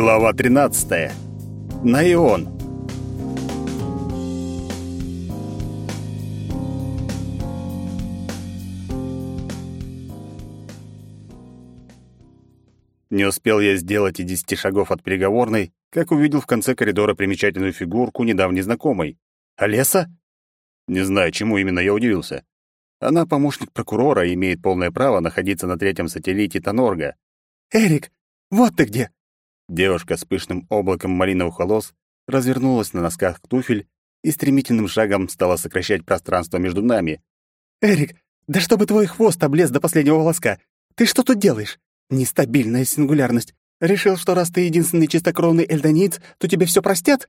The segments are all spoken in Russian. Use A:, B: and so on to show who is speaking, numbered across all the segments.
A: Глава 13. Наион. Не успел я сделать и десяти шагов от переговорной, как увидел в конце коридора примечательную фигурку недавней знакомой. Олеса? Не знаю, чему именно я удивился. Она помощник прокурора и имеет полное право находиться на третьем сателлите Тонорга.
B: «Эрик, вот ты где!»
A: Девушка с пышным облаком малиновых волос развернулась на носках туфель и стремительным шагом стала сокращать пространство между нами.
B: «Эрик, да чтобы твой хвост облез до последнего волоска! Ты что тут делаешь? Нестабильная сингулярность. Решил, что раз ты единственный чистокровный эльдониец, то тебе все простят?»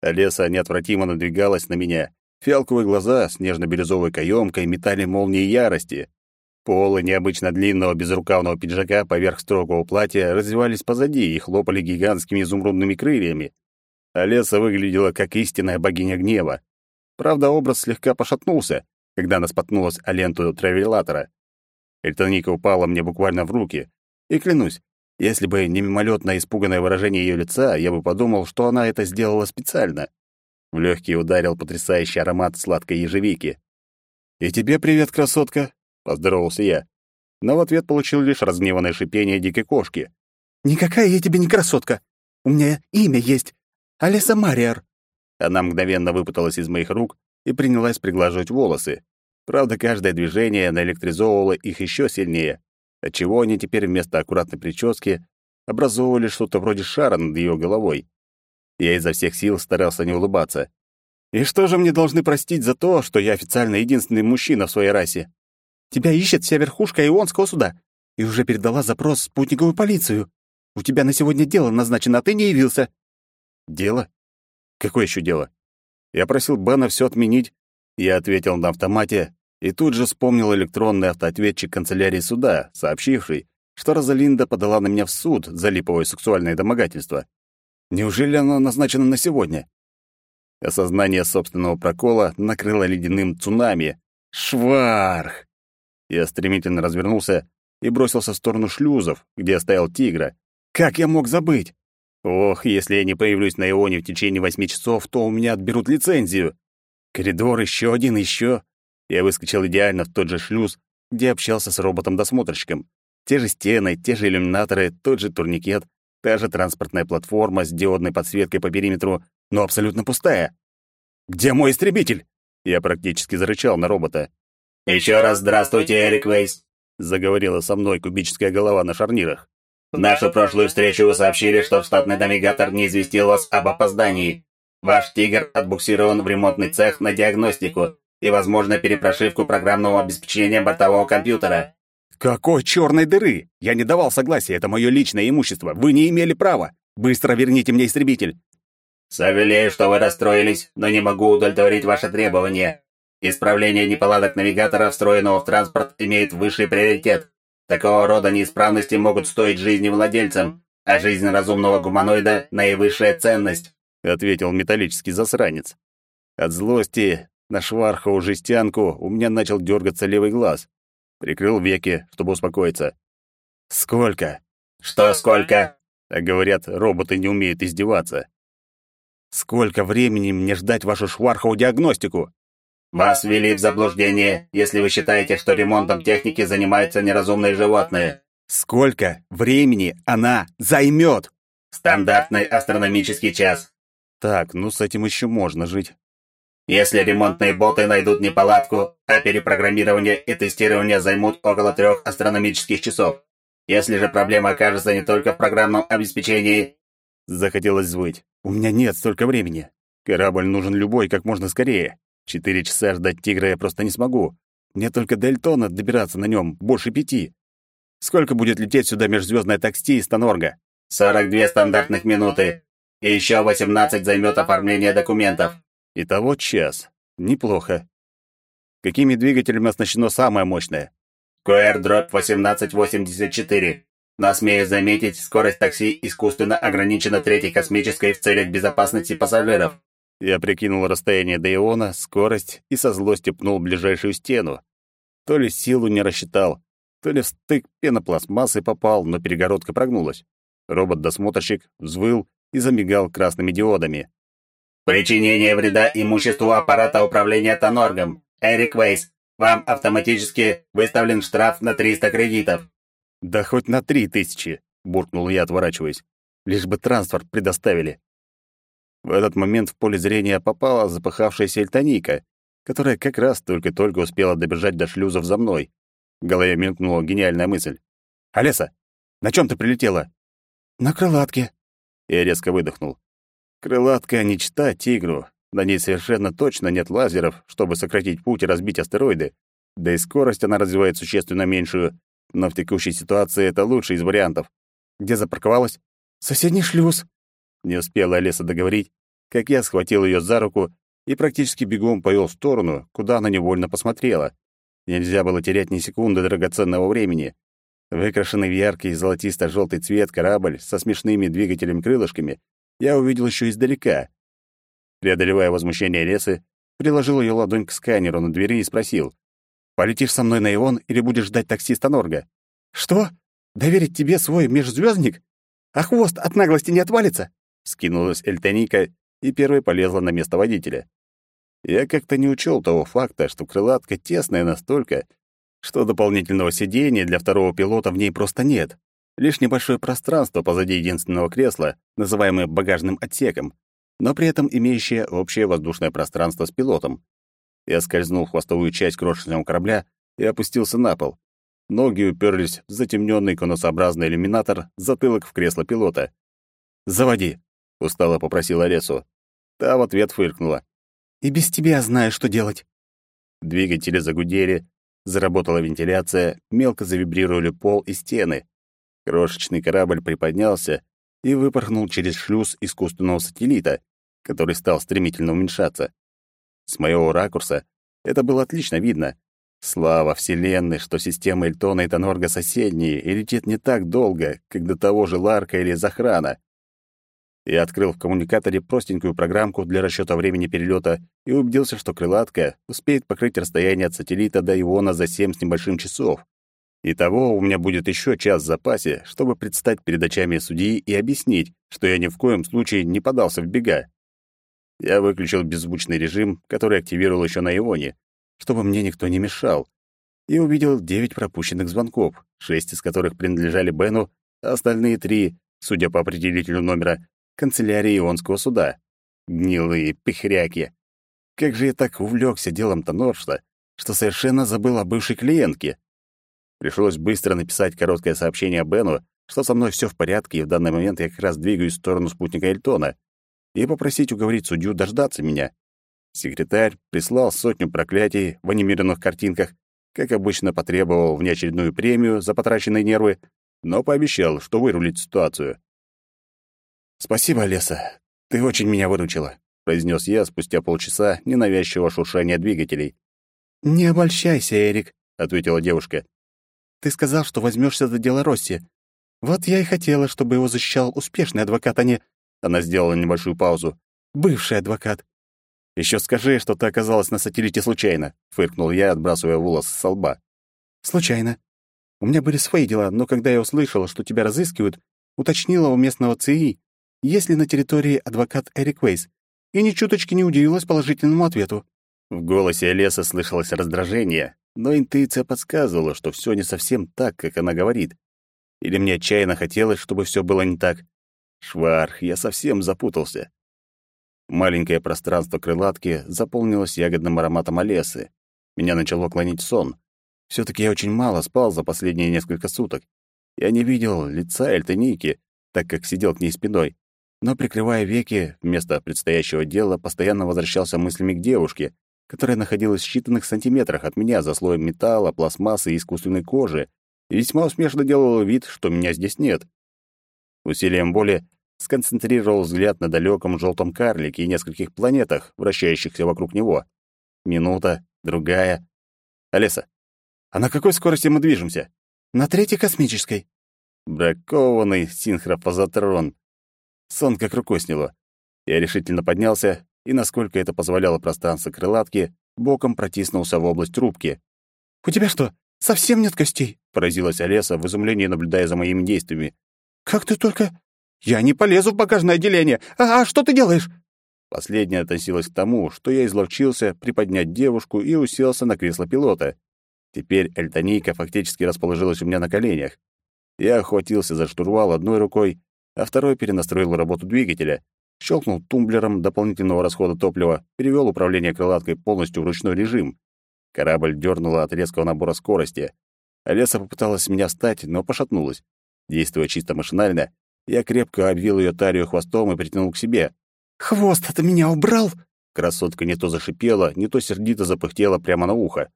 A: Олеса неотвратимо надвигалась на меня. Фиалковые глаза с нежно-бирюзовой каемкой метали молнии ярости. Полы необычно длинного безрукавного пиджака поверх строгого платья развивались позади и хлопали гигантскими изумрудными крыльями. Олеса выглядела как истинная богиня гнева. Правда, образ слегка пошатнулся, когда она споткнулась о ленту травелатора. Эльтоника упала мне буквально в руки. И клянусь, если бы не мимолетное испуганное выражение ее лица, я бы подумал, что она это сделала специально. В легкие ударил потрясающий аромат сладкой ежевики. «И тебе привет, красотка!» Поздоровался я. Но в ответ получил лишь разгневанное шипение дикой кошки.
B: «Никакая я тебе не красотка! У меня имя есть. Алиса Мариар!»
A: Она мгновенно выпуталась из моих рук и принялась приглаживать волосы. Правда, каждое движение наэлектризовывало их еще сильнее, отчего они теперь вместо аккуратной прически образовывали что-то вроде шара над ее головой. Я изо всех сил старался не улыбаться. «И что же мне должны простить за то, что я официально единственный мужчина в своей расе?»
B: Тебя ищет вся верхушка Ионского суда и уже передала запрос в спутниковую полицию. У тебя на сегодня дело назначено, а ты не явился».
A: «Дело? Какое еще дело?» Я просил Бена все отменить. Я ответил на автомате и тут же вспомнил электронный автоответчик канцелярии суда, сообщивший, что Розалинда подала на меня в суд за липовое сексуальное домогательство. Неужели оно назначено на сегодня? Осознание собственного прокола накрыло ледяным цунами. Шварх! Я стремительно развернулся и бросился в сторону шлюзов, где оставил тигра. Как я мог забыть? Ох, если я не появлюсь на Ионе в течение восьми часов, то у меня отберут лицензию. Коридор, еще один, еще. Я выскочил идеально в тот же шлюз, где общался с роботом-досмотрщиком. Те же стены, те же иллюминаторы, тот же турникет, та же транспортная платформа с диодной подсветкой по периметру, но абсолютно пустая. «Где мой истребитель?» Я практически зарычал на робота.
C: «Еще раз здравствуйте, Эрик Вейс», —
A: заговорила со мной кубическая голова на шарнирах.
C: «В нашу прошлую встречу вы сообщили, что штатный навигатор не известил вас об опоздании. Ваш «Тигр» отбуксирован в ремонтный цех на диагностику и, возможно, перепрошивку программного обеспечения бортового компьютера».
A: «Какой черной дыры? Я не давал согласия, это мое личное имущество. Вы не имели права. Быстро верните мне истребитель».
C: «Сожалею, что вы расстроились, но не могу удовлетворить ваши требования. Исправление неполадок навигатора, встроенного в транспорт, имеет высший приоритет. Такого рода неисправности могут стоить жизни владельцам, а жизнь разумного гуманоида — наивысшая ценность», —
A: ответил металлический засранец. От злости на швархову жестянку у меня начал дергаться левый глаз. Прикрыл веки, чтобы успокоиться. «Сколько?»
C: «Что сколько?»
A: А говорят, роботы не умеют издеваться. «Сколько времени мне ждать вашу швархову диагностику?»
C: Вас ввели в заблуждение, если вы считаете, что ремонтом техники занимаются неразумные животные.
A: Сколько времени она займет?
C: Стандартный астрономический час.
A: Так, ну с этим еще можно жить.
C: Если ремонтные боты найдут неполадку, а перепрограммирование и тестирование займут около трех астрономических часов. Если же проблема окажется не только в программном обеспечении...
A: Захотелось звыть. У меня нет столько времени. Корабль нужен любой как можно скорее. Четыре часа ждать тигра я просто не смогу. Мне только до Эльтона добираться на нем больше пяти. Сколько будет лететь сюда межзвездное такси из Тонорга?
C: Сорок две стандартных минуты. И еще восемнадцать займет оформление документов.
A: Итого час. Неплохо. Какими двигателями оснащено самое мощное?
C: QR Drop 1884. Но смею заметить, скорость такси искусственно ограничена третьей космической в целях безопасности пассажиров.
A: Я прикинул расстояние до Иона, скорость и со злости пнул ближайшую стену. То ли силу не рассчитал, то ли в стык пенопластмассы попал, но перегородка прогнулась. Робот-досмотрщик взвыл и замигал красными диодами.
C: Причинение вреда имуществу аппарата управления Тоноргом. Эрик Вейс, вам автоматически выставлен штраф на 300 кредитов.
A: Да хоть на три тысячи, буркнул я, отворачиваясь. Лишь бы транспорт предоставили. В этот момент в поле зрения попала запыхавшаяся эльтоника, которая как раз только-только успела добежать до шлюзов за мной. В голове мелькнула гениальная мысль. «Олеса, на чем ты прилетела?»
B: «На крылатке».
A: Я резко выдохнул. Крылатка не чита тигру. На ней совершенно точно нет лазеров, чтобы сократить путь и разбить астероиды. Да и скорость она развивает существенно меньшую. Но в текущей ситуации это лучший из вариантов. Где запарковалась?
B: Соседний шлюз.
A: Не успела Олеса договорить, как я схватил ее за руку и практически бегом повел в сторону, куда она невольно посмотрела. Нельзя было терять ни секунды драгоценного времени. Выкрашенный в яркий золотисто-желтый цвет корабль со смешными двигателем-крылышками я увидел еще издалека. Преодолевая возмущение Лесы, приложил ее ладонь к сканеру на двери и спросил. «Полетишь со мной на Ион или будешь ждать таксиста Норга?»
B: «Что? Доверить тебе свой межзвездник? А хвост от наглости не отвалится?»
A: Скинулась Эльтоника и первой полезла на место водителя. Я как-то не учел того факта, что крылатка тесная настолько, что дополнительного сидения для второго пилота в ней просто нет. Лишь небольшое пространство позади единственного кресла, называемое багажным отсеком, но при этом имеющее общее воздушное пространство с пилотом. Я скользнул в хвостовую часть крошечного корабля и опустился на пол. Ноги уперлись в затемненный конусообразный иллюминатор, затылок в кресло пилота. «Заводи», — устало попросила Ресу. Та в ответ фыркнула.
B: «И без тебя знаю, что делать».
A: Двигатели загудели, заработала вентиляция, мелко завибрировали пол и стены. Крошечный корабль приподнялся и выпорхнул через шлюз искусственного сателлита, который стал стремительно уменьшаться. С моего ракурса это было отлично видно. Слава Вселенной, что система Эльтона и Тонорга соседние и летит не так долго, как до того же Ларка или Захрана. Я открыл в коммуникаторе простенькую программку для расчета времени перелета и убедился, что крылатка успеет покрыть расстояние от сателлита до Иона за семь с небольшим часов. Итого у меня будет еще час в запасе, чтобы предстать перед очами судьи и объяснить, что я ни в коем случае не подался в бега. Я выключил беззвучный режим, который активировал еще на Ионе, чтобы мне никто не мешал, и увидел девять пропущенных звонков, шесть из которых принадлежали Бену, а остальные три, судя по определителю номера, канцелярии Ионского суда. Гнилые пихряки. Как же я так увлекся делом Тоноршта, что совершенно забыл о бывшей клиентке. Пришлось быстро написать короткое сообщение Бену, что со мной все в порядке, и в данный момент я как раз двигаюсь в сторону спутника Эльтона, и попросить уговорить судью дождаться меня. Секретарь прислал сотню проклятий в анимированных картинках, как обычно потребовал внеочередную премию за потраченные нервы, но пообещал, что вырулит ситуацию. «Спасибо, Леса. Ты очень меня выручила», — произнес я спустя полчаса ненавязчивого шуршания двигателей.
B: «Не обольщайся, Эрик», —
A: ответила девушка.
B: Ты сказал, что возьмешься за дело Росси. Вот я и хотела, чтобы его защищал успешный адвокат, а не...»
A: Она сделала небольшую паузу.
B: «Бывший адвокат».
A: «Еще скажи, что ты оказалась на сателлите случайно», — фыркнул я, отбрасывая волос с лба.
B: «Случайно. У меня были свои дела, но когда я услышала, что тебя разыскивают, уточнила у местного ЦИ, есть ли на территории адвокат Эрик Вейс, и ни чуточки не удивилась положительному ответу».
A: В голосе Леса слышалось раздражение, но интуиция подсказывала, что все не совсем так, как она говорит. Или мне отчаянно хотелось, чтобы все было не так. Шварх, я совсем запутался. Маленькое пространство крылатки заполнилось ягодным ароматом олесы. Меня начало клонить сон. все таки я очень мало спал за последние несколько суток. Я не видел лица Эльтоники, так как сидел к ней спиной. Но, прикрывая веки, вместо предстоящего дела постоянно возвращался мыслями к девушке, которая находилась в считанных сантиметрах от меня за слоем металла, пластмассы и искусственной кожи, и весьма усмешно делала вид, что меня здесь нет. Усилием боли сконцентрировал взгляд на далеком желтом карлике и нескольких планетах, вращающихся вокруг него. Минута, другая. Олеса, а на какой скорости мы движемся?
B: На третьей космической.
A: Бракованный синхропозотрон. Сон как рукой сняло. Я решительно поднялся и, насколько это позволяло пространство крылатки, боком протиснулся в область трубки.
B: «У тебя что, совсем нет костей?»
A: — поразилась Олеса в изумлении, наблюдая за моими действиями.
B: «Как ты только...» «Я не полезу в багажное отделение! А, а что ты делаешь?»
A: Последнее относилось к тому, что я изловчился приподнять девушку и уселся на кресло пилота. Теперь эльтонийка фактически расположилась у меня на коленях. Я охватился за штурвал одной рукой, а второй перенастроил работу двигателя, щелкнул тумблером дополнительного расхода топлива, перевел управление крылаткой полностью в ручной режим. Корабль дернуло от резкого набора скорости. Олеса попыталась меня встать, но пошатнулась. Действуя чисто машинально, я крепко обвил ее талию хвостом и притянул к себе.
B: «Хвост от меня убрал!»
A: Красотка не то зашипела, не то сердито запыхтела прямо на ухо.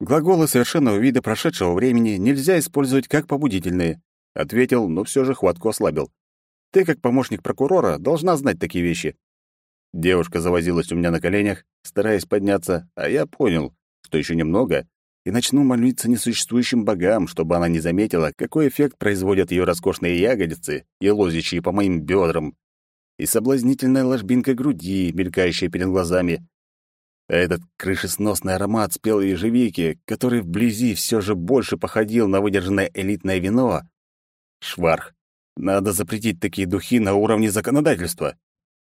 A: Глаголы совершенного вида прошедшего времени нельзя использовать как побудительные, ответил, но все же хватку ослабил. Ты, как помощник прокурора, должна знать такие вещи. Девушка завозилась у меня на коленях, стараясь подняться, а я понял, что еще немного, и начну молиться несуществующим богам, чтобы она не заметила, какой эффект производят ее роскошные ягодицы, елозящие по моим бедрам, и соблазнительная ложбинка груди, мелькающая перед глазами, а этот крышесносный аромат спелой ежевики, который вблизи все же больше походил на выдержанное элитное вино. Шварх. Надо запретить такие духи на уровне законодательства.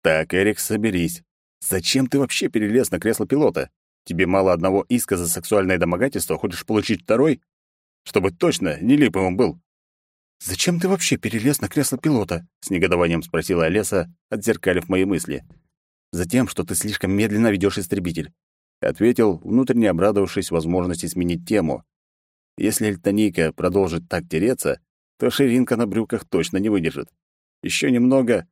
A: Так, Эрик, соберись. Зачем ты вообще перелез на кресло пилота? Тебе мало одного иска за сексуальное домогательство, хочешь получить второй? Чтобы точно не липовым был.
B: «Зачем ты вообще перелез на кресло пилота?» — с негодованием спросила Олеса, отзеркалив мои мысли.
A: Затем, что ты слишком медленно ведешь истребитель», — ответил, внутренне обрадовавшись возможности сменить тему. «Если Эльтонийка продолжит так тереться, то ширинка на брюках точно не выдержит. Еще немного,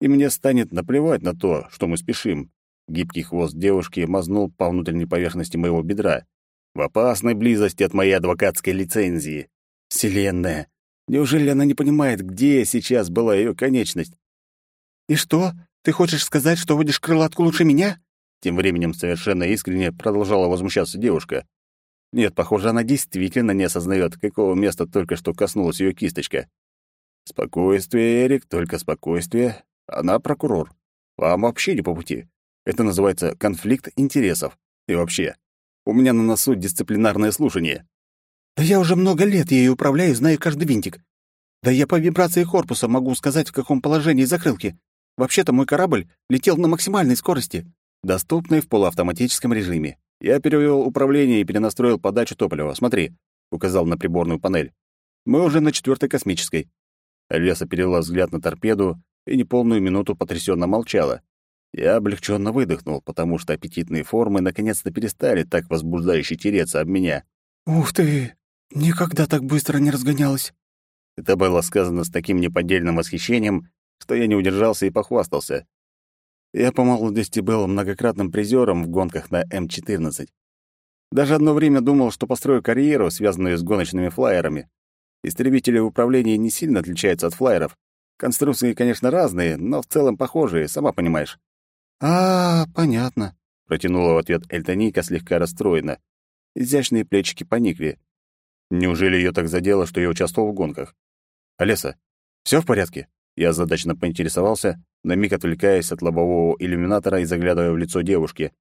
A: и мне станет наплевать на то, что мы спешим». Гибкий хвост девушки мазнул по внутренней поверхности моего бедра. В опасной близости от моей адвокатской лицензии. Вселенная! Неужели она не понимает, где сейчас была ее конечность?
B: «И что? Ты хочешь сказать, что водишь крылатку лучше меня?»
A: Тем временем совершенно искренне продолжала возмущаться девушка. Нет, похоже, она действительно не осознает, какого места только что коснулась ее кисточка. Спокойствие, Эрик, только спокойствие. Она прокурор. Вам вообще не по пути. Это называется конфликт интересов. И вообще, у меня на носу дисциплинарное слушание.
B: Да я уже много лет ею управляю, знаю каждый винтик. Да я по вибрации корпуса могу сказать, в каком положении закрылки. Вообще-то мой корабль летел на максимальной скорости, доступной в полуавтоматическом режиме. Я перевел управление и перенастроил подачу топлива. Смотри, указал на приборную панель. Мы уже на четвертой космической. Леса перевела взгляд на торпеду и неполную минуту потрясенно молчала. Я облегченно выдохнул, потому что аппетитные формы наконец-то перестали так возбуждающе тереться об меня. «Ух ты! Никогда так быстро не разгонялась!»
A: Это было сказано с таким неподдельным восхищением, что я не удержался и похвастался. Я по молодости был многократным призером в гонках на М-14. Даже одно время думал, что построю карьеру, связанную с гоночными флайерами. Истребители в управлении не сильно отличаются от флайеров. Конструкции, конечно, разные, но в целом похожие, сама понимаешь.
B: «А, понятно», —
A: протянула в ответ Эльтоника слегка расстроена. Изящные плечики поникли. Неужели ее так задело, что я участвовал в гонках? «Олеса, все в порядке?» Я задачно поинтересовался, на миг отвлекаясь от лобового иллюминатора и заглядывая в лицо девушки.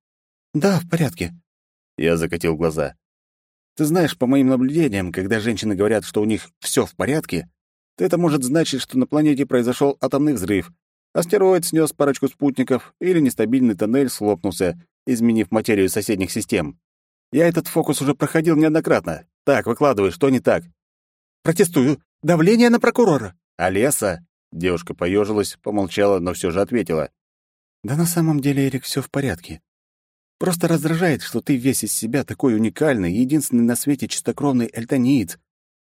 B: «Да, в порядке».
A: Я закатил глаза. «Ты знаешь, по моим наблюдениям, когда женщины говорят, что у них все в порядке, то это может значить, что на планете произошел атомный взрыв, астероид снес парочку спутников или нестабильный тоннель схлопнулся, изменив материю соседних систем. Я этот фокус уже проходил неоднократно. Так, выкладывай, что не так?»
B: «Протестую. Давление на прокурора».
A: «Олеса, Девушка поежилась, помолчала, но все же ответила.
B: «Да на самом деле, Эрик, все в порядке. Просто раздражает, что ты весь из себя такой уникальный, единственный на свете чистокровный эльтониец,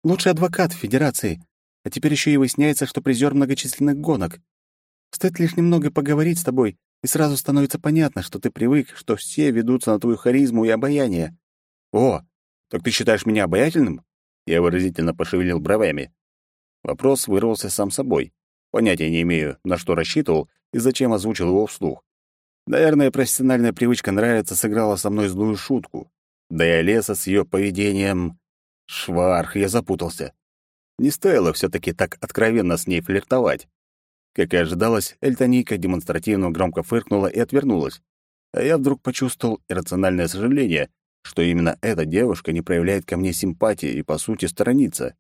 B: лучший адвокат в Федерации, а теперь еще и выясняется, что призер многочисленных гонок. Стоит лишь немного поговорить с тобой, и сразу становится понятно, что ты привык, что все ведутся на твою харизму и обаяние.
A: О, так ты считаешь меня обаятельным? Я выразительно пошевелил бровями. Вопрос вырвался сам собой. Понятия не имею, на что рассчитывал и зачем озвучил его вслух. Наверное, профессиональная привычка нравится сыграла со мной злую шутку. Да и Олеса с ее поведением... Шварх, я запутался. Не стоило все таки так откровенно с ней флиртовать. Как и ожидалось, Эльтоника демонстративно громко фыркнула и отвернулась. А я вдруг почувствовал иррациональное сожаление, что именно эта девушка не проявляет ко мне симпатии и, по сути, сторонится.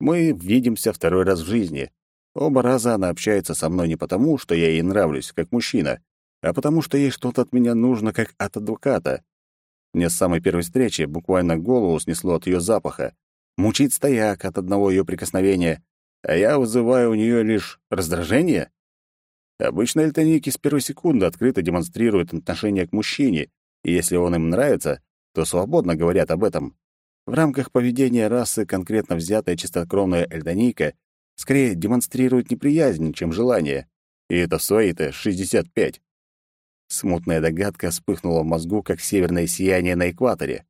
A: Мы видимся второй раз в жизни. Оба раза она общается со мной не потому, что я ей нравлюсь, как мужчина, а потому что ей что-то от меня нужно, как от адвоката. Мне с самой первой встречи буквально голову снесло от ее запаха. Мучит стояк от одного ее прикосновения, а я вызываю у нее лишь раздражение. Обычно эльтоники с первой секунды открыто демонстрируют отношение к мужчине, и если он им нравится, то свободно говорят об этом. В рамках поведения расы конкретно взятая чистокровная эльтоника скорее демонстрирует неприязнь, чем желание. И это свои-то 65. Смутная догадка вспыхнула в мозгу, как северное сияние на экваторе.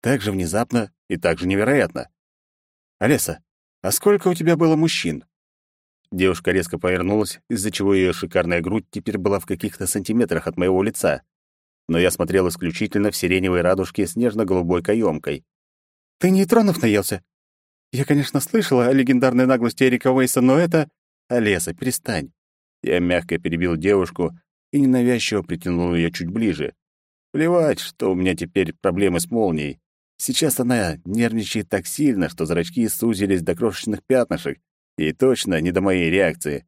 A: Так же внезапно и так же невероятно. «Олеса, а сколько у тебя было мужчин?» Девушка резко повернулась, из-за чего ее шикарная грудь теперь была в каких-то сантиметрах от моего лица. Но я смотрел исключительно в сиреневой радужке с нежно-голубой каемкой. «Ты нейтронов наелся?» «Я, конечно, слышала о легендарной наглости Эрика Уэйса, но это...» «Олеса, перестань». Я мягко перебил девушку и ненавязчиво притянул ее чуть ближе. Плевать, что у меня теперь проблемы с молнией. Сейчас она нервничает так сильно, что зрачки сузились до крошечных пятнышек, и точно не до моей реакции.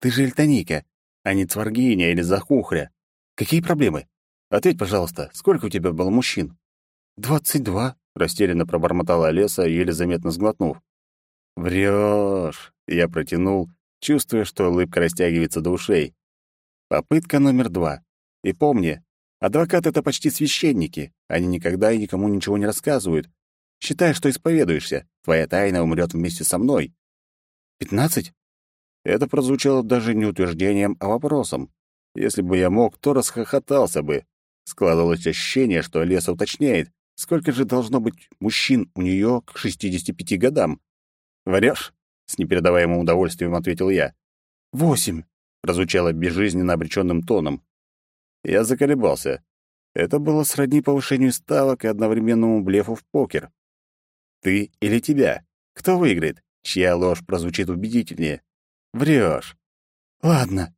A: Ты же Эльтоника, а не Цваргиня или Захухря. Какие проблемы? Ответь, пожалуйста, сколько у тебя было мужчин? Двадцать два, растерянно пробормотала Олеса, еле заметно сглотнув. Врешь, я протянул, чувствуя, что улыбка растягивается до ушей. Попытка номер два. И помни, адвокаты — это почти священники. Они никогда и никому ничего не рассказывают. Считай, что исповедуешься. Твоя тайна умрет вместе со мной. «Пятнадцать?» Это прозвучало даже не утверждением, а вопросом. Если бы я мог, то расхохотался бы. Складывалось ощущение, что Леса уточняет, сколько же должно быть мужчин у нее к 65 годам. «Врешь?» — с непередаваемым удовольствием ответил я. «Восемь», — прозвучало безжизненно обреченным тоном. Я заколебался. Это было сродни повышению ставок и одновременному блефу в покер. «Ты или тебя? Кто выиграет?» чья ложь прозвучит убедительнее. Врешь. Ладно.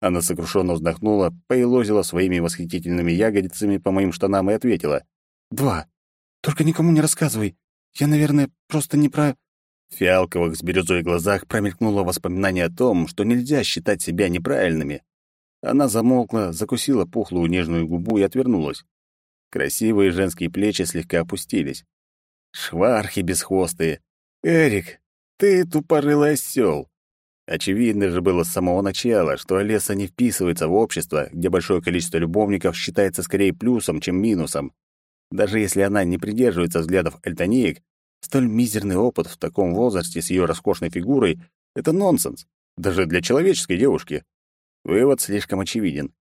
A: Она сокрушенно вздохнула, поелозила своими восхитительными ягодицами по моим штанам и ответила. Два. Только никому не рассказывай. Я, наверное, просто не про... В фиалковых с бирюзой глазах промелькнуло воспоминание о том, что нельзя считать себя неправильными. Она замолкла, закусила пухлую нежную губу и отвернулась. Красивые женские плечи слегка опустились. Швархи бесхвостые. «Эрик, ты тупорылый осёл. Очевидно же было с самого начала, что Олеса не вписывается в общество, где большое количество любовников считается скорее плюсом, чем минусом. Даже если она не придерживается взглядов эльтонеек, столь мизерный опыт в таком возрасте с ее роскошной фигурой — это нонсенс, даже для человеческой девушки. Вывод слишком очевиден.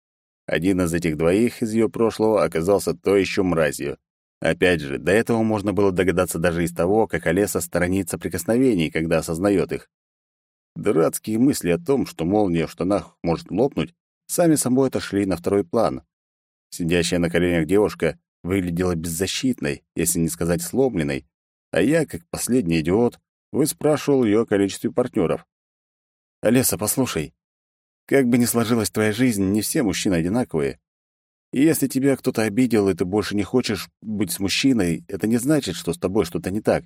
A: Один из этих двоих из ее прошлого оказался то еще мразью. Опять же, до этого можно было догадаться даже из того, как Олеса сторонится прикосновений, когда осознает их. Дурацкие мысли о том, что молния в штанах может лопнуть, сами собой отошли на второй план. Сидящая на коленях девушка выглядела беззащитной, если не сказать сломленной, а я, как последний идиот, выспрашивал ее о количестве партнеров. «Олеса, послушай, как бы ни сложилась твоя жизнь, не все мужчины одинаковые. И если тебя кто-то обидел, и ты больше не хочешь быть с мужчиной, это не значит, что с тобой что-то не так.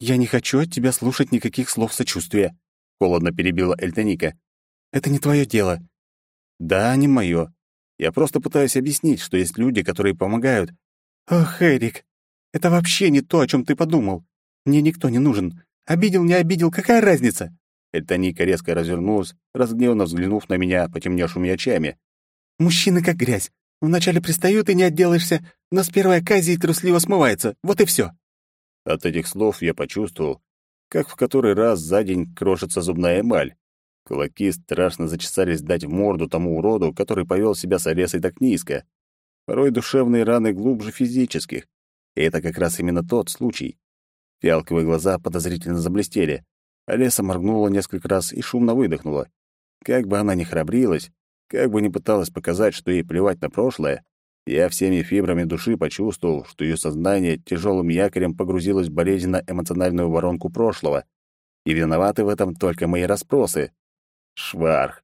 A: Я не хочу от тебя слушать никаких слов сочувствия, холодно перебила Эльтоника. Это не твое дело. Да, не мое. Я просто пытаюсь объяснить, что есть люди, которые помогают. Ох, Эрик, это вообще не то, о чем ты подумал. Мне никто не нужен. Обидел, не обидел, какая разница? Эльтоника резко развернулась, разгневанно взглянув на меня потемневшими очами. Мужчины как грязь. Вначале пристают и не отделаешься, но с первой оказии трусливо смывается. Вот и все. От этих слов я почувствовал, как в который раз за день крошится зубная эмаль. Кулаки страшно зачесались дать в морду тому уроду, который повел себя с Олесой так низко. Порой душевные раны глубже физических. И это как раз именно тот случай. Фиалковые глаза подозрительно заблестели. Олеса моргнула несколько раз и шумно выдохнула. Как бы она ни храбрилась, как бы ни пыталась показать, что ей плевать на прошлое, я всеми фибрами души почувствовал, что ее сознание тяжелым якорем погрузилось в болезненно-эмоциональную воронку прошлого, и виноваты в этом только мои расспросы. Шварх.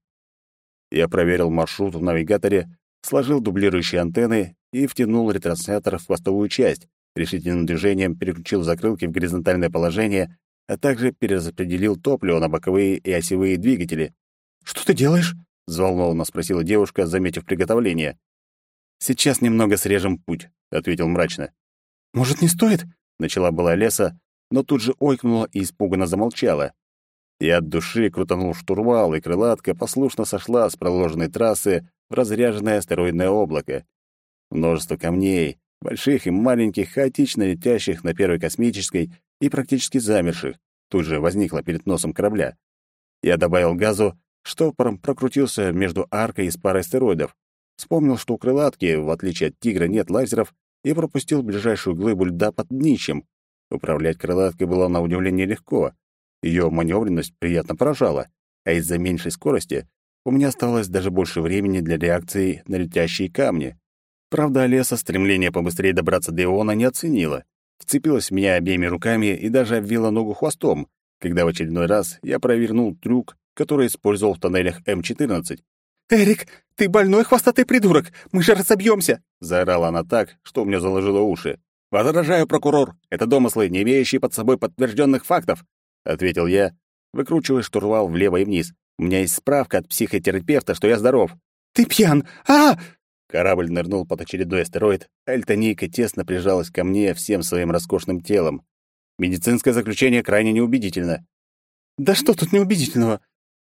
A: Я проверил маршрут в навигаторе, сложил дублирующие антенны и втянул ретранслятор в хвостовую часть, решительным движением переключил закрылки в горизонтальное положение, а также перераспределил топливо на боковые и осевые двигатели.
B: «Что ты делаешь?»
A: — взволнованно спросила девушка, заметив приготовление. «Сейчас немного срежем путь», — ответил мрачно.
B: «Может, не стоит?»
A: — начала была леса, но тут же ойкнула и испуганно замолчала. Я от души крутанул штурвал, и крылатка послушно сошла с проложенной трассы в разряженное астероидное облако. Множество камней, больших и маленьких, хаотично летящих на первой космической и практически замерших, тут же возникло перед носом корабля. Я добавил газу, штопором прокрутился между аркой и с парой астероидов. Вспомнил, что у крылатки, в отличие от тигра, нет лазеров, и пропустил ближайшую глыбу льда под днищем. Управлять крылаткой было на удивление легко. Ее маневренность приятно поражала, а из-за меньшей скорости у меня оставалось даже больше времени для реакции на летящие камни. Правда, Олеса стремление побыстрее добраться до Иона не оценила. Вцепилась в меня обеими руками и даже обвила ногу хвостом, когда в очередной раз я провернул трюк, который использовал в тоннелях М-14.
B: «Эрик, ты больной хвостатый придурок! Мы же разобьемся!»
A: Заорала она так, что у меня заложило уши. «Возражаю, прокурор! Это домыслы, не имеющие под собой подтвержденных фактов!» — ответил я, выкручивая штурвал влево и вниз. «У меня есть справка от психотерапевта, что я здоров».
B: «Ты пьян! а
A: Корабль нырнул под очередной астероид, Альтонийка тесно прижалась ко мне всем своим роскошным телом. Медицинское заключение крайне неубедительно.
B: «Да что тут неубедительного?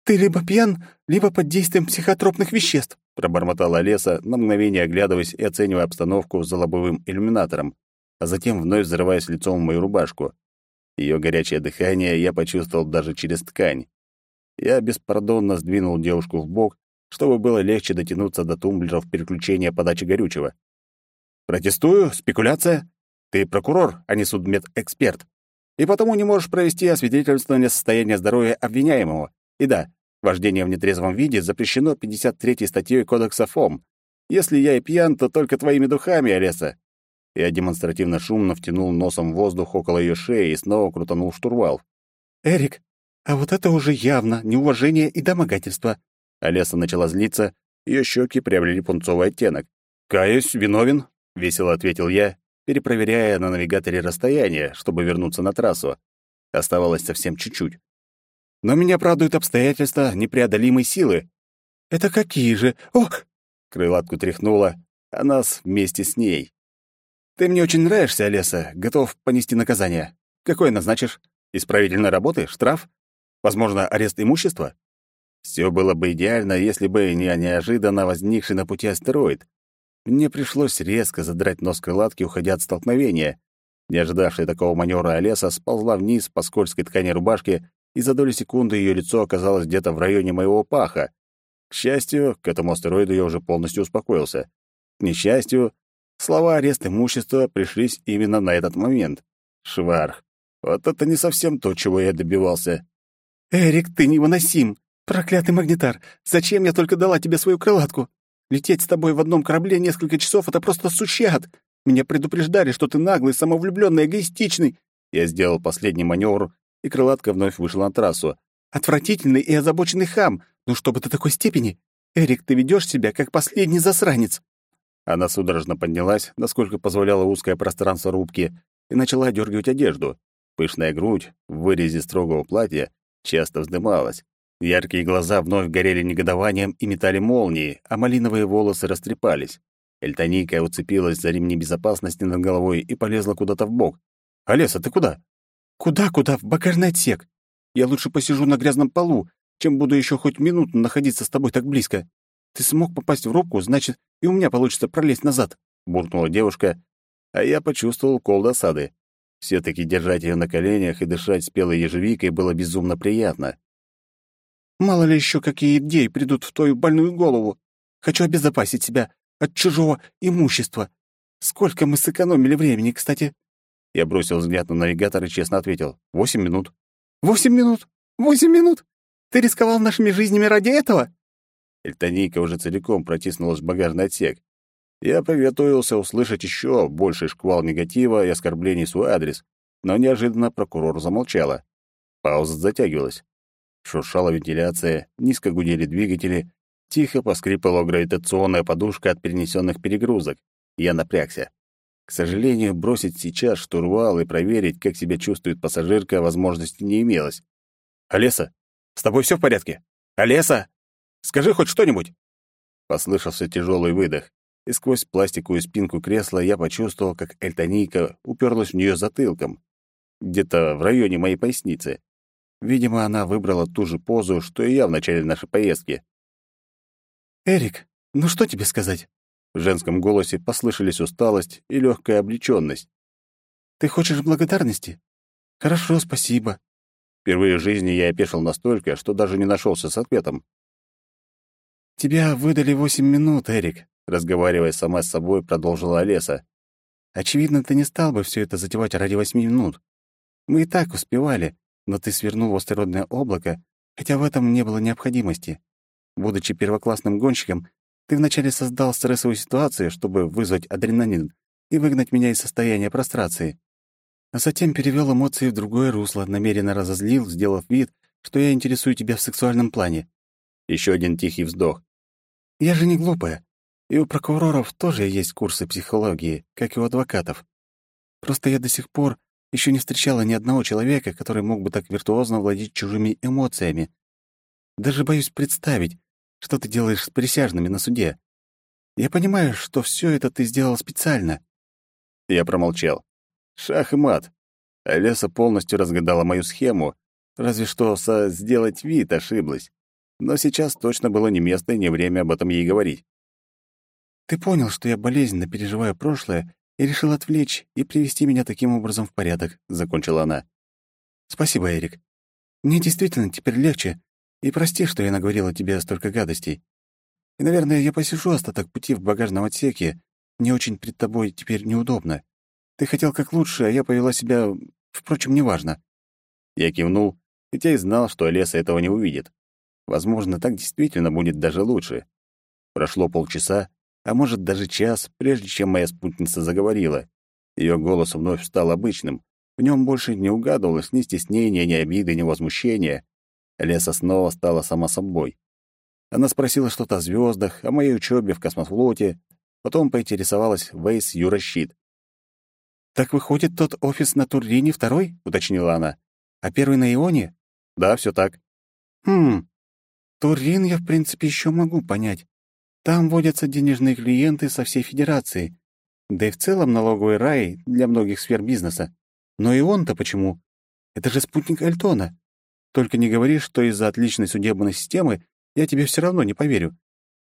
B: Ты либо пьян, либо под действием психотропных веществ»,
A: пробормотала Леса, на мгновение оглядываясь и оценивая обстановку за лобовым иллюминатором, а затем вновь взрываясь лицом в мою рубашку. Ее горячее дыхание я почувствовал даже через ткань. Я беспардонно сдвинул девушку в бок, чтобы было легче дотянуться до тумблеров переключения подачи горючего. «Протестую, спекуляция. Ты прокурор, а не судмедэксперт. И потому не можешь провести освидетельствование состояния здоровья обвиняемого. И да, вождение в нетрезвом виде запрещено 53-й статьей Кодекса ФОМ. Если я и пьян, то только твоими духами, Олеса. Я демонстративно шумно втянул носом воздух около ее шеи и снова крутанул штурвал.
B: «Эрик, а вот это уже явно неуважение и домогательство».
A: Олеса начала злиться, ее щеки приобрели пунцовый оттенок. «Каюсь, виновен», — весело ответил я, перепроверяя на навигаторе расстояние, чтобы вернуться на трассу. Оставалось совсем чуть-чуть. Но меня правдуют обстоятельства непреодолимой силы.
B: «Это какие же? Ох!»
A: Крылатку тряхнула, а нас вместе с ней. Ты мне очень нравишься, Олеса, готов понести наказание. Какое назначишь? Исправительной работы? Штраф? Возможно, арест имущества? Все было бы идеально, если бы не неожиданно возникший на пути астероид. Мне пришлось резко задрать нос крылатки, уходя от столкновения. Не ожидавшая такого маневра Олеса сползла вниз по скользкой ткани рубашки, и за долю секунды ее лицо оказалось где-то в районе моего паха. К счастью, к этому астероиду я уже полностью успокоился. К несчастью, Слова «арест имущества» пришлись именно на этот момент. Шварх. Вот это не совсем то, чего я добивался.
B: «Эрик, ты невыносим! Проклятый магнитар! Зачем я только дала тебе свою крылатку? Лететь с тобой в одном корабле несколько часов — это просто сущий ад! Меня предупреждали, что ты наглый, самовлюбленный, эгоистичный!»
A: Я сделал последний маневр, и крылатка вновь вышла на трассу.
B: «Отвратительный и озабоченный хам! Ну, чтобы до такой степени! Эрик, ты ведешь себя, как последний засранец!»
A: Она судорожно поднялась, насколько позволяло узкое пространство рубки, и начала одергивать одежду. Пышная грудь в вырезе строгого платья часто вздымалась. Яркие глаза вновь горели негодованием и метали молнии, а малиновые волосы растрепались. Эльтонийка уцепилась за ремни безопасности над головой и полезла куда-то в бок. «Олеса, ты куда?»
B: «Куда-куда? В багажный отсек. Я лучше посижу на грязном полу, чем буду еще хоть минуту находиться с тобой так близко». Ты смог попасть в рубку, значит, и у меня получится пролезть назад», — буркнула девушка, а я почувствовал кол досады. Все-таки держать ее на коленях и дышать спелой ежевикой было безумно приятно. «Мало ли еще какие идеи придут в твою больную голову. Хочу обезопасить себя от чужого имущества. Сколько мы сэкономили времени, кстати?»
A: Я бросил взгляд на навигатор и честно ответил. «Восемь минут».
B: «Восемь минут? Восемь минут? Ты рисковал нашими жизнями ради этого?»
A: Эльтонийка уже целиком протиснулась в багажный отсек. Я приготовился услышать еще больший шквал негатива и оскорблений в свой адрес, но неожиданно прокурор замолчала. Пауза затягивалась. Шуршала вентиляция, низко гудели двигатели, тихо поскрипывала гравитационная подушка от перенесенных перегрузок. Я напрягся. К сожалению, бросить сейчас штурвал и проверить, как себя чувствует пассажирка, возможности не имелось. «Олеса, с тобой все в порядке? Олеса, скажи хоть что-нибудь!» Послышался тяжелый выдох, и сквозь пластиковую спинку кресла я почувствовал, как эльтонийка уперлась в нее затылком, где-то в районе моей поясницы. Видимо, она выбрала ту же позу, что и я в начале нашей поездки.
B: «Эрик, ну что тебе сказать?»
A: В женском голосе послышались усталость и легкая облечённость.
B: «Ты хочешь благодарности? Хорошо, спасибо».
A: Впервые в жизни я опешил настолько, что даже не нашелся с ответом.
B: «Тебя выдали восемь минут, Эрик», — разговаривая сама с собой, продолжила Олеса. «Очевидно, ты не стал бы все это затевать ради восьми минут. Мы и так успевали, но ты свернул в астероидное облако, хотя в этом не было необходимости. Будучи первоклассным гонщиком, ты вначале создал стрессовую ситуацию, чтобы вызвать адреналин и выгнать меня из состояния прострации. А затем перевел эмоции в другое русло, намеренно разозлил, сделав вид, что я интересую тебя в сексуальном плане.
A: Еще один тихий вздох.
B: Я же не глупая. И у прокуроров тоже есть курсы психологии, как и у адвокатов. Просто я до сих пор еще не встречала ни одного человека, который мог бы так виртуозно владеть чужими эмоциями. Даже боюсь представить, что ты делаешь с присяжными на суде. Я понимаю, что все это ты сделал специально».
A: Я промолчал. Шах и мат. Олеса полностью разгадала мою схему, разве что со «сделать вид» ошиблась. Но сейчас точно было не место и не время об этом ей говорить.
B: «Ты понял, что я болезненно переживаю прошлое и решил отвлечь и привести меня таким образом в порядок», — закончила она. «Спасибо, Эрик. Мне действительно теперь легче, и прости, что я наговорила тебе столько гадостей. И, наверное, я посижу остаток пути в багажном отсеке. Мне очень перед тобой теперь неудобно. Ты хотел как лучше, а я повела себя... Впрочем, неважно».
A: Я кивнул, хотя и знал, что Олеса этого не увидит. Возможно, так действительно будет даже лучше. Прошло полчаса, а может, даже час, прежде чем моя спутница заговорила. Ее голос вновь стал обычным. В нем больше не угадывалось ни стеснения, ни обиды, ни возмущения. Леса снова стала сама собой. Она спросила что-то о звездах, о моей учебе в космофлоте, потом поинтересовалась Вейс Юращит.
B: «Так выходит, тот офис на Туррине второй?» — уточнила она. «А первый на Ионе?»
A: «Да, все так».
B: «Хм, Туррин я, в принципе, еще могу понять. Там водятся денежные клиенты со всей Федерации, да и в целом налоговый рай для многих сфер бизнеса. Но и он-то почему? Это же спутник Эльтона. Только не говори, что из-за отличной судебной системы я тебе все равно не поверю.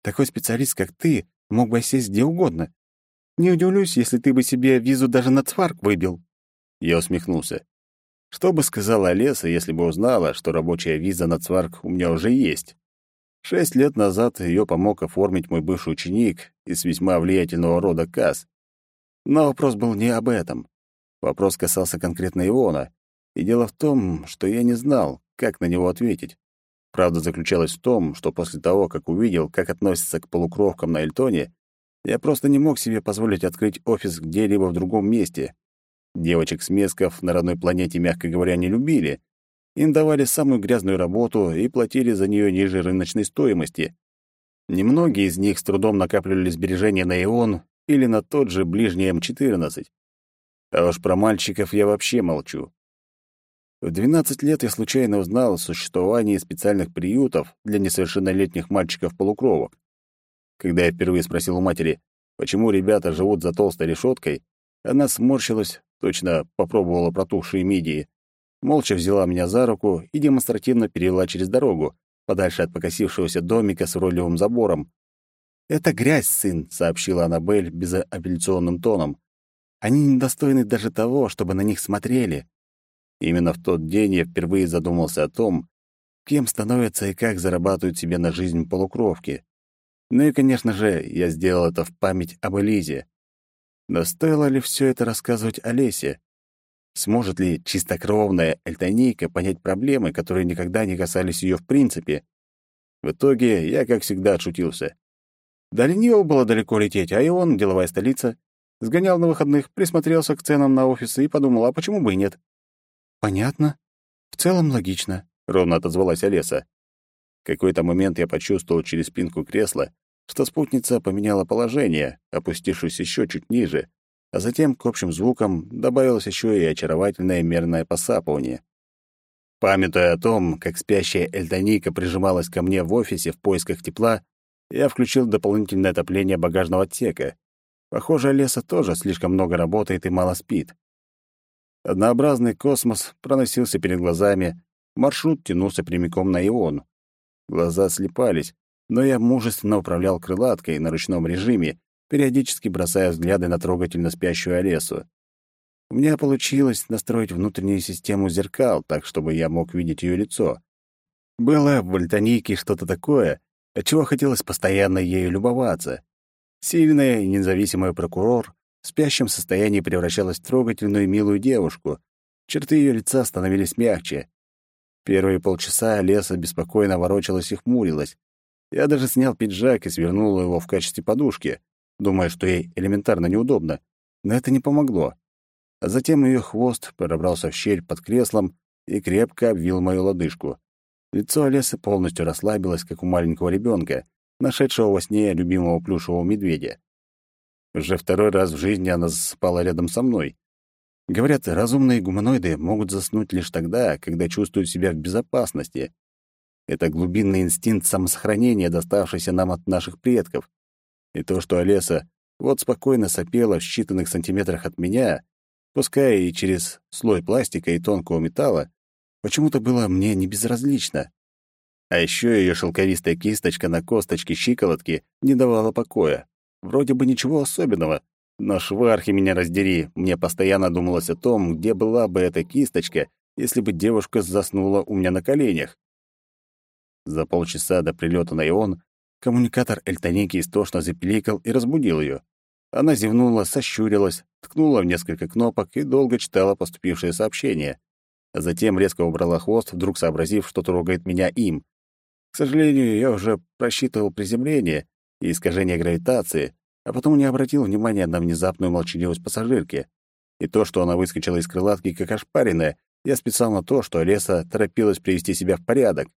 B: Такой специалист, как ты, мог бы сесть где угодно. Не удивлюсь, если ты бы себе визу даже на Цварк выбил».
A: Я усмехнулся. Что бы сказала Олеса, если бы узнала, что рабочая виза на Цварк у меня уже есть? Шесть лет назад ее помог оформить мой бывший ученик из весьма влиятельного рода Кас. Но вопрос был не об этом. Вопрос касался конкретно Иона. И дело в том, что я не знал, как на него ответить. Правда заключалась в том, что после того, как увидел, как относятся к полукровкам на Эльтоне, я просто не мог себе позволить открыть офис где-либо в другом месте. Девочек-смесков на родной планете, мягко говоря, не любили. Им давали самую грязную работу и платили за нее ниже рыночной стоимости. Немногие из них с трудом накапливали сбережения на ИОН или на тот же ближний М14. А уж про мальчиков я вообще молчу. В 12 лет я случайно узнал о существовании специальных приютов для несовершеннолетних мальчиков-полукровок. Когда я впервые спросил у матери, почему ребята живут за толстой решеткой, она сморщилась, точно попробовала протухшие мидии, молча взяла меня за руку и демонстративно перевела через дорогу, подальше от покосившегося домика с ролевым забором. «Это грязь, сын», — сообщила Аннабель безапелляционным тоном. «Они недостойны даже того, чтобы на них смотрели. Именно в тот день я впервые задумался о том, кем становятся и как зарабатывают себе на жизнь полукровки. Ну и, конечно же, я сделал это в память об Элизе. Но стоило ли все это рассказывать Олесе? Сможет ли чистокровная эльтонийка понять проблемы, которые никогда не касались ее в принципе? В итоге я, как всегда, отшутился. До него было далеко лететь, а и он, деловая столица, сгонял на выходных, присмотрелся к ценам на офисы и подумал, а почему бы и нет?
B: «Понятно. В целом логично», — ровно отозвалась Олеса.
A: В какой-то момент я почувствовал через спинку кресла, что спутница поменяла положение, опустившись еще чуть ниже, а затем к общим звукам добавилось еще и очаровательное мерное посапывание. Памятуя о том, как спящая Эльтоника прижималась ко мне в офисе в поисках тепла, я включил дополнительное отопление багажного отсека. Похоже, Леса тоже слишком много работает и мало спит. Однообразный космос проносился перед глазами, маршрут тянулся прямиком на Ион. Глаза слепались, но я мужественно управлял крылаткой на ручном режиме, периодически бросая взгляды на трогательно спящую Олесу. У меня получилось настроить внутреннюю систему зеркал так, чтобы я мог видеть ее лицо. Было в Вольтонике что-то такое, отчего хотелось постоянно ею любоваться. Сильная и независимая прокурор в спящем состоянии превращалась в трогательную и милую девушку. Черты ее лица становились мягче. Первые полчаса Леса беспокойно ворочалась и хмурилась. Я даже снял пиджак и свернул его в качестве подушки, думая, что ей элементарно неудобно, но это не помогло. А затем ее хвост пробрался в щель под креслом и крепко обвил мою лодыжку. Лицо Олесы полностью расслабилось, как у маленького ребенка, нашедшего во сне любимого плюшевого медведя. Уже второй раз в жизни она засыпала рядом со мной. Говорят, разумные гуманоиды могут заснуть лишь тогда, когда чувствуют себя в безопасности. Это глубинный инстинкт самосохранения, доставшийся нам от наших предков. И то, что Олеса вот спокойно сопела в считанных сантиметрах от меня, пускай и через слой пластика и тонкого металла, почему-то было мне не безразлично. А еще ее шелковистая кисточка на косточке щиколотки не давала покоя. Вроде бы ничего особенного, но швархи меня раздери, мне постоянно думалось о том, где была бы эта кисточка, если бы девушка заснула у меня на коленях. За полчаса до прилета на Ион коммуникатор Эльтоники истошно запеликал и разбудил ее. Она зевнула, сощурилась, ткнула в несколько кнопок и долго читала поступившие сообщения. А затем резко убрала хвост, вдруг сообразив, что трогает меня им. К сожалению, я уже просчитывал приземление и искажение гравитации, а потом не обратил внимания на внезапную молчаливость пассажирки. И то, что она выскочила из крылатки как ошпаренная, я списал на то, что Леса торопилась привести себя в порядок.